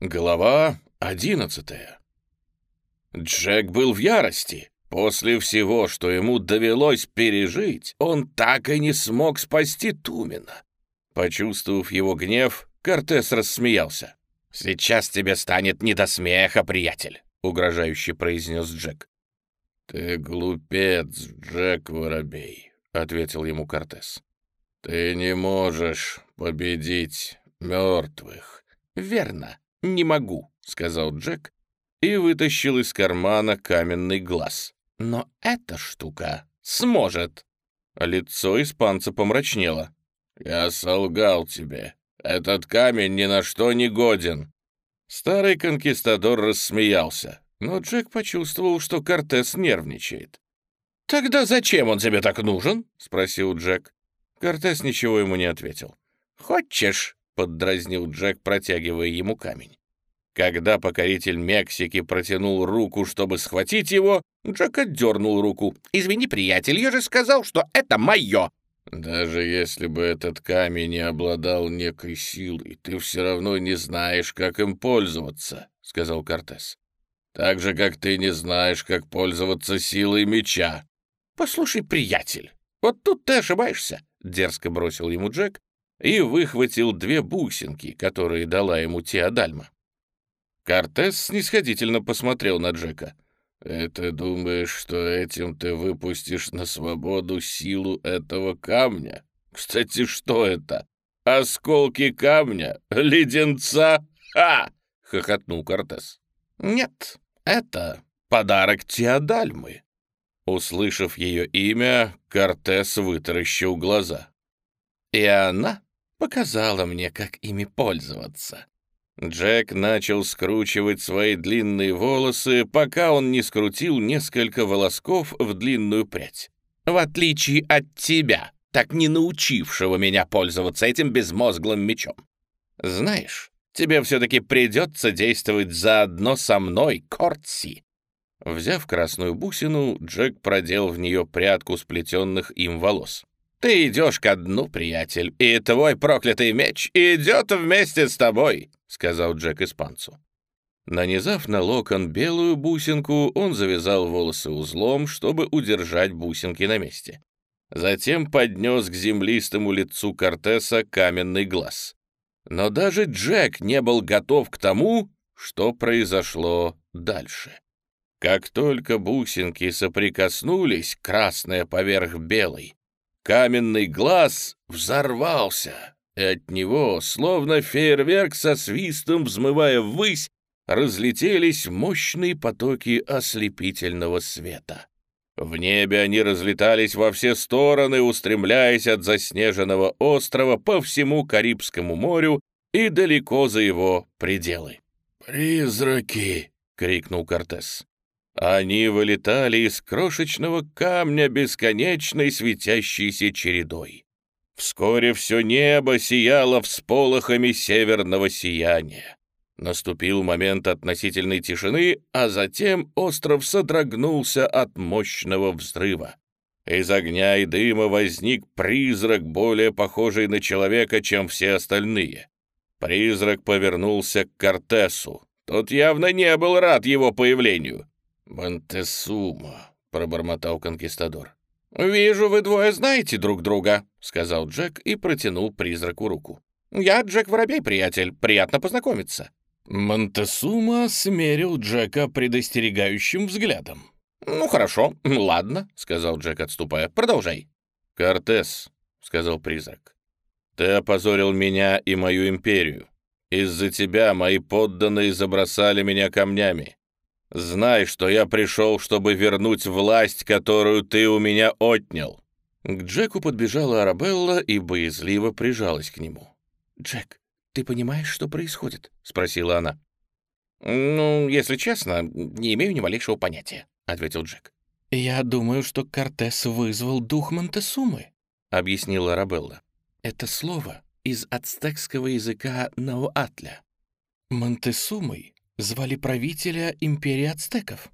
Глава одиннадцатая. Джек был в ярости. После всего, что ему довелось пережить, он так и не смог спасти Тумина. Почувствовав его гнев, Кортес рассмеялся. «Сейчас тебе станет не до смеха, приятель», — угрожающе произнес Джек. «Ты глупец, Джек Воробей», — ответил ему Кортес. «Ты не можешь победить мертвых». «Верно, не могу», — сказал Джек и вытащил из кармана каменный глаз. «Но эта штука сможет». Лицо испанца помрачнело. «Я солгал тебе. Этот камень ни на что не годен». Старый конкистадор рассмеялся, но Джек почувствовал, что Кортес нервничает. «Тогда зачем он тебе так нужен?» — спросил Джек. Кортес ничего ему не ответил. «Хочешь?» — поддразнил Джек, протягивая ему камень. Когда покоритель Мексики протянул руку, чтобы схватить его, Джек отдернул руку. «Извини, приятель, я же сказал, что это мое!» «Даже если бы этот камень не обладал некой силой, ты все равно не знаешь, как им пользоваться», — сказал Кортес. «Так же, как ты не знаешь, как пользоваться силой меча». «Послушай, приятель, вот тут ты ошибаешься», — дерзко бросил ему Джек и выхватил две бусинки, которые дала ему Теодальма. Кортес снисходительно посмотрел на Джека. «И ты думаешь, что этим ты выпустишь на свободу силу этого камня? Кстати, что это? Осколки камня? Леденца? Ха!» — хохотнул Кортес. «Нет, это подарок Теодальмы». Услышав ее имя, Кортес вытаращил глаза. «И она показала мне, как ими пользоваться. Джек начал скручивать свои длинные волосы, пока он не скрутил несколько волосков в длинную прядь. «В отличие от тебя, так не научившего меня пользоваться этим безмозглым мечом. Знаешь, тебе все-таки придется действовать заодно со мной, Кортси». Взяв красную бусину, Джек продел в нее прядку сплетенных им волос. «Ты идешь ко дну, приятель, и твой проклятый меч идет вместе с тобой», — сказал Джек испанцу. Нанизав на локон белую бусинку, он завязал волосы узлом, чтобы удержать бусинки на месте. Затем поднес к землистому лицу Кортеса каменный глаз. Но даже Джек не был готов к тому, что произошло дальше. Как только бусинки соприкоснулись, красная поверх белой, каменный глаз взорвался и от него, словно фейерверк со свистом взмывая ввысь, разлетелись мощные потоки ослепительного света. В небе они разлетались во все стороны, устремляясь от заснеженного острова по всему Карибскому морю и далеко за его пределы. «Призраки!» — крикнул Кортес. Они вылетали из крошечного камня бесконечной светящейся чередой. Вскоре все небо сияло всполохами северного сияния. Наступил момент относительной тишины, а затем остров содрогнулся от мощного взрыва. Из огня и дыма возник призрак, более похожий на человека, чем все остальные. Призрак повернулся к Кортесу. Тот явно не был рад его появлению. «Монтесума», — пробормотал конкистадор. «Вижу, вы двое знаете друг друга», — сказал Джек и протянул призраку руку. «Я Джек Воробей, приятель. Приятно познакомиться». Монтесума смерил Джека предостерегающим взглядом. «Ну, хорошо, ладно», — сказал Джек, отступая. «Продолжай». «Кортес», — сказал призрак, — «ты опозорил меня и мою империю. Из-за тебя мои подданные забросали меня камнями. Знай, что я пришел, чтобы вернуть власть, которую ты у меня отнял». К Джеку подбежала Арабелла и боязливо прижалась к нему. «Джек, ты понимаешь, что происходит?» — спросила она. «Ну, если честно, не имею ни малейшего понятия», — ответил Джек. «Я думаю, что Кортес вызвал дух Монтесумы», — объяснила Арабелла. «Это слово из ацтекского языка Науатля. Монтесумой звали правителя империи ацтеков.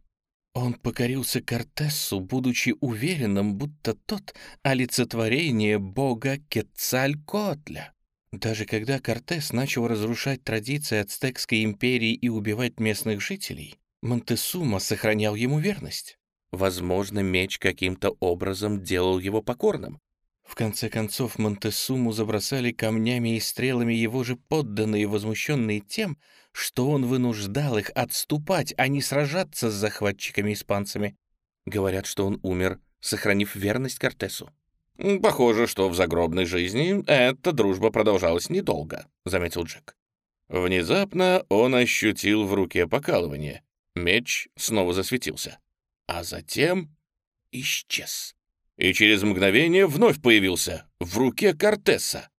Он покорился Кортесу, будучи уверенным, будто тот — олицетворение бога Кетцалькотля. Даже когда Кортес начал разрушать традиции Ацтекской империи и убивать местных жителей, Монтесума сохранял ему верность. Возможно, меч каким-то образом делал его покорным. В конце концов, Монтесуму забросали камнями и стрелами его же подданные, возмущенные тем, что он вынуждал их отступать, а не сражаться с захватчиками-испанцами. Говорят, что он умер, сохранив верность Кортесу. «Похоже, что в загробной жизни эта дружба продолжалась недолго», — заметил Джек. Внезапно он ощутил в руке покалывание. Меч снова засветился. А затем исчез. И через мгновение вновь появился в руке Кортеса.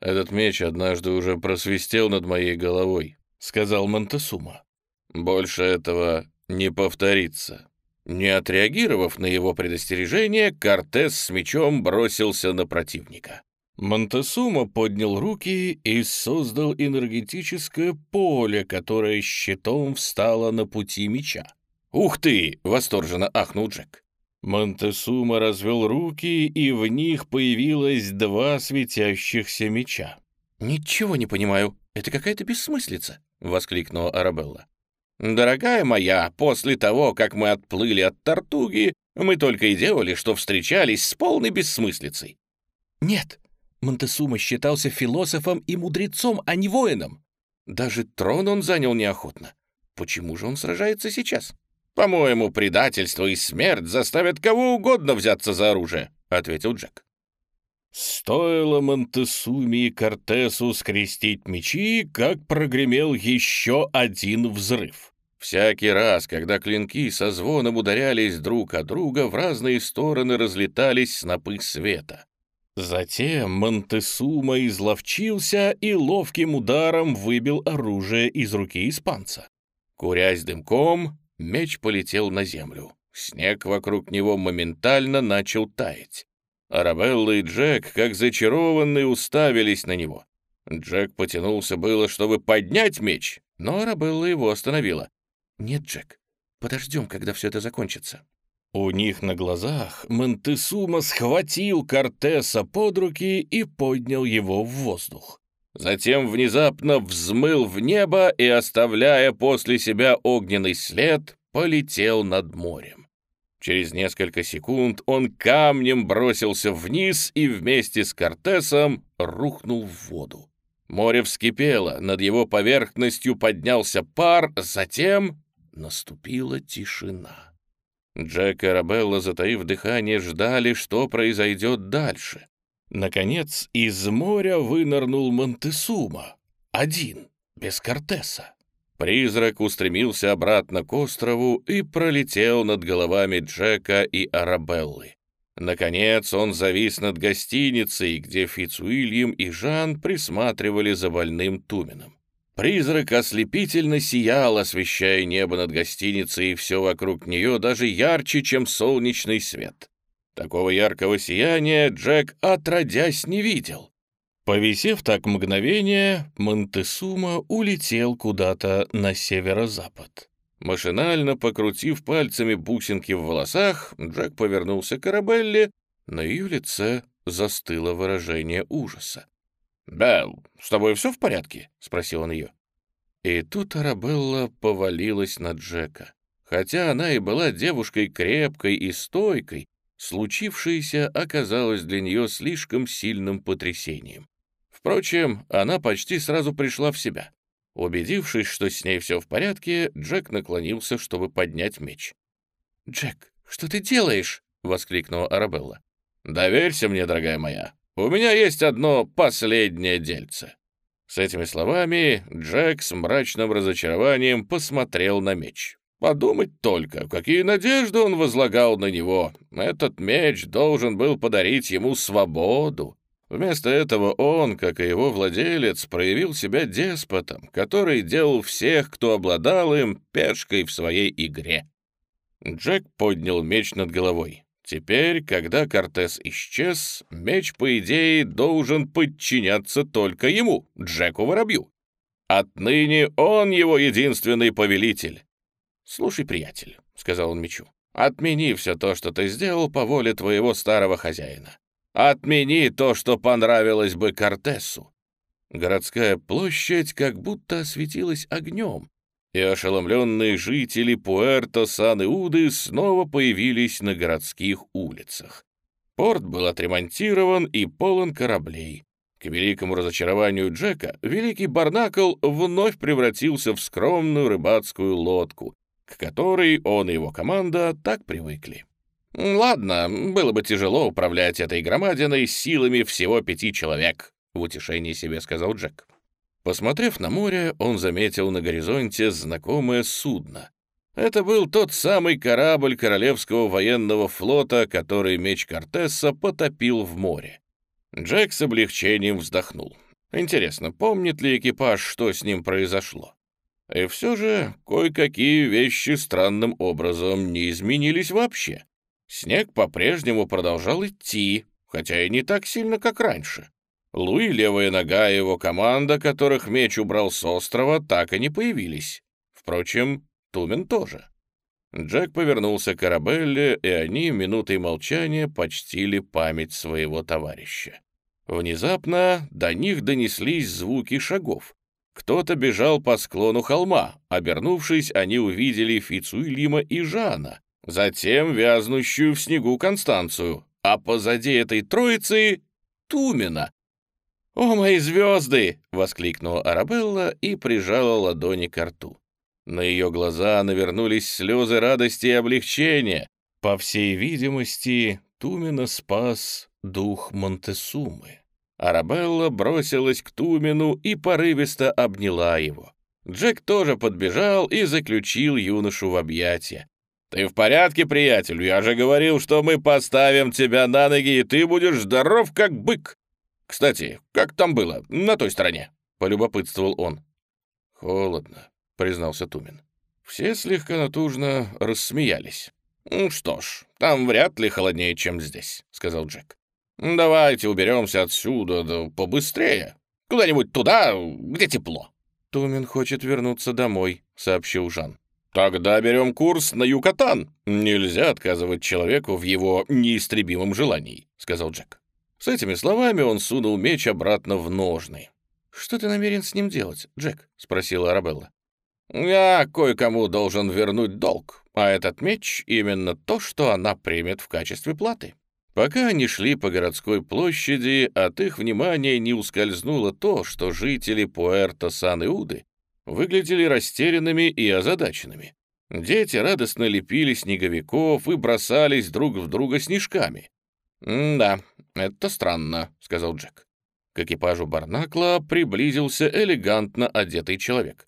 «Этот меч однажды уже просвистел над моей головой», — сказал Монтесума. «Больше этого не повторится». Не отреагировав на его предостережение, Кортес с мечом бросился на противника. Монтесума поднял руки и создал энергетическое поле, которое щитом встало на пути меча. «Ух ты!» — восторженно ахнул Джек. Монтесума развел руки, и в них появилось два светящихся меча. «Ничего не понимаю, это какая-то бессмыслица», — воскликнула Арабелла. «Дорогая моя, после того, как мы отплыли от Тартуги, мы только и делали, что встречались с полной бессмыслицей». «Нет, Монтесума считался философом и мудрецом, а не воином. Даже трон он занял неохотно. Почему же он сражается сейчас?» «По-моему, предательство и смерть заставят кого угодно взяться за оружие», — ответил Джек. Стоило Монтесуми и Кортесу скрестить мечи, как прогремел еще один взрыв. Всякий раз, когда клинки со звоном ударялись друг о друга, в разные стороны разлетались снопы света. Затем Монтесума изловчился и ловким ударом выбил оружие из руки испанца. Курясь дымком, меч полетел на землю. Снег вокруг него моментально начал таять. Арабелла и Джек, как зачарованные, уставились на него. Джек потянулся было, чтобы поднять меч, но Арабелла его остановила. «Нет, Джек, подождем, когда все это закончится». У них на глазах Монтесума схватил Кортеса под руки и поднял его в воздух. Затем внезапно взмыл в небо и, оставляя после себя огненный след, полетел над морем. Через несколько секунд он камнем бросился вниз и вместе с Кортесом рухнул в воду. Море вскипело, над его поверхностью поднялся пар, затем Наступила тишина. Джек и Арабелла, затаив дыхание, ждали, что произойдет дальше. Наконец, из моря вынырнул Монтесума. Один, без Кортеса. Призрак устремился обратно к острову и пролетел над головами Джека и Арабеллы. Наконец он завис над гостиницей, где Фицуильям и Жан присматривали за больным Туменом. Призрак ослепительно сиял, освещая небо над гостиницей и все вокруг нее даже ярче, чем солнечный свет. Такого яркого сияния Джек отродясь не видел. Повисев так мгновение, Монтесума улетел куда-то на северо-запад. Машинально покрутив пальцами бусинки в волосах, Джек повернулся к Арабелле, на ее лице застыло выражение ужаса. «Белл, с тобой все в порядке?» — спросил он ее. И тут Арабелла повалилась на Джека. Хотя она и была девушкой крепкой и стойкой, случившееся оказалось для нее слишком сильным потрясением. Впрочем, она почти сразу пришла в себя. Убедившись, что с ней все в порядке, Джек наклонился, чтобы поднять меч. «Джек, что ты делаешь?» — воскликнула Арабелла. «Доверься мне, дорогая моя. У меня есть одно последнее дельце». С этими словами Джек с мрачным разочарованием посмотрел на меч. Подумать только, какие надежды он возлагал на него. Этот меч должен был подарить ему свободу. Вместо этого он, как и его владелец, проявил себя деспотом, который делал всех, кто обладал им, пешкой в своей игре. Джек поднял меч над головой. Теперь, когда Кортес исчез, меч, по идее, должен подчиняться только ему, Джеку Воробью. Отныне он его единственный повелитель. «Слушай, приятель», — сказал он мечу, — «отмени все то, что ты сделал по воле твоего старого хозяина. Отмени то, что понравилось бы Кортесу. Городская площадь как будто осветилась огнем, и ошеломленные жители Пуэрто-Сан-Иуды снова появились на городских улицах. Порт был отремонтирован и полон кораблей. К великому разочарованию Джека, великий Барнакл вновь превратился в скромную рыбацкую лодку, к которой он и его команда так привыкли. «Ладно, было бы тяжело управлять этой громадиной силами всего пяти человек», — в утешении себе сказал Джек. Посмотрев на море, он заметил на горизонте знакомое судно. Это был тот самый корабль Королевского военного флота, который меч Кортеса потопил в море. Джек с облегчением вздохнул. Интересно, помнит ли экипаж, что с ним произошло? И все же кое-какие вещи странным образом не изменились вообще. Снег по-прежнему продолжал идти, хотя и не так сильно, как раньше. Луи, левая нога и его команда, которых меч убрал с острова, так и не появились. Впрочем, Тумен тоже. Джек повернулся к Арабелле, и они минутой молчания почтили память своего товарища. Внезапно до них донеслись звуки шагов. Кто-то бежал по склону холма. Обернувшись, они увидели Фицуильяма и Жана, затем вязнущую в снегу Констанцию, а позади этой троицы — Тумина. «О, мои звезды!» — воскликнула Арабелла и прижала ладони к рту. На ее глаза навернулись слезы радости и облегчения. По всей видимости, Тумина спас дух Монтесумы. Арабелла бросилась к Тумину и порывисто обняла его. Джек тоже подбежал и заключил юношу в объятия. «Ты в порядке, приятель? Я же говорил, что мы поставим тебя на ноги, и ты будешь здоров, как бык. Кстати, как там было, на той стороне?» — полюбопытствовал он. «Холодно», — признался Тумин. Все слегка натужно рассмеялись. «Ну что ж, там вряд ли холоднее, чем здесь», — сказал Джек. «Давайте уберемся отсюда да побыстрее. Куда-нибудь туда, где тепло». «Тумин хочет вернуться домой», — сообщил Жан. «Тогда берем курс на Юкатан. Нельзя отказывать человеку в его неистребимом желании», — сказал Джек. С этими словами он сунул меч обратно в ножны. «Что ты намерен с ним делать, Джек?» — спросила Арабелла. «Я кое-кому должен вернуть долг, а этот меч — именно то, что она примет в качестве платы». Пока они шли по городской площади, от их внимания не ускользнуло то, что жители Пуэрто-Сан-Иуды выглядели растерянными и озадаченными. Дети радостно лепили снеговиков и бросались друг в друга снежками. «Да, это странно», — сказал Джек. К экипажу Барнакла приблизился элегантно одетый человек.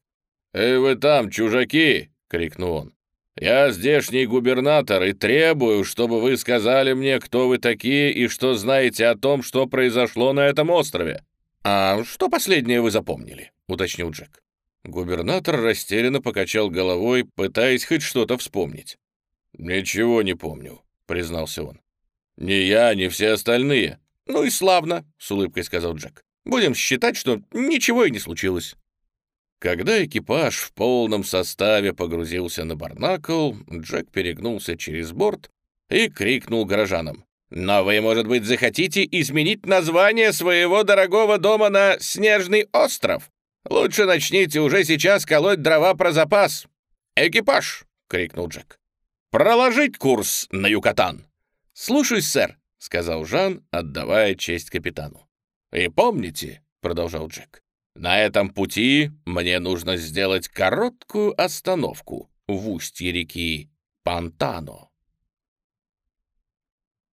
«Эй, вы там, чужаки!» — крикнул он. «Я здешний губернатор и требую, чтобы вы сказали мне, кто вы такие и что знаете о том, что произошло на этом острове». «А что последнее вы запомнили?» — уточнил Джек. Губернатор растерянно покачал головой, пытаясь хоть что-то вспомнить. «Ничего не помню», — признался он. «Ни я, ни все остальные». «Ну и славно», — с улыбкой сказал Джек. «Будем считать, что ничего и не случилось». Когда экипаж в полном составе погрузился на Барнакл, Джек перегнулся через борт и крикнул горожанам. «Но вы, может быть, захотите изменить название своего дорогого дома на Снежный остров? Лучше начните уже сейчас колоть дрова про запас. Экипаж!» — крикнул Джек. «Проложить курс на Юкатан!» «Слушаюсь, сэр», — сказал Жан, отдавая честь капитану. «И помните», — продолжал Джек, «на этом пути мне нужно сделать короткую остановку в устье реки Пантано».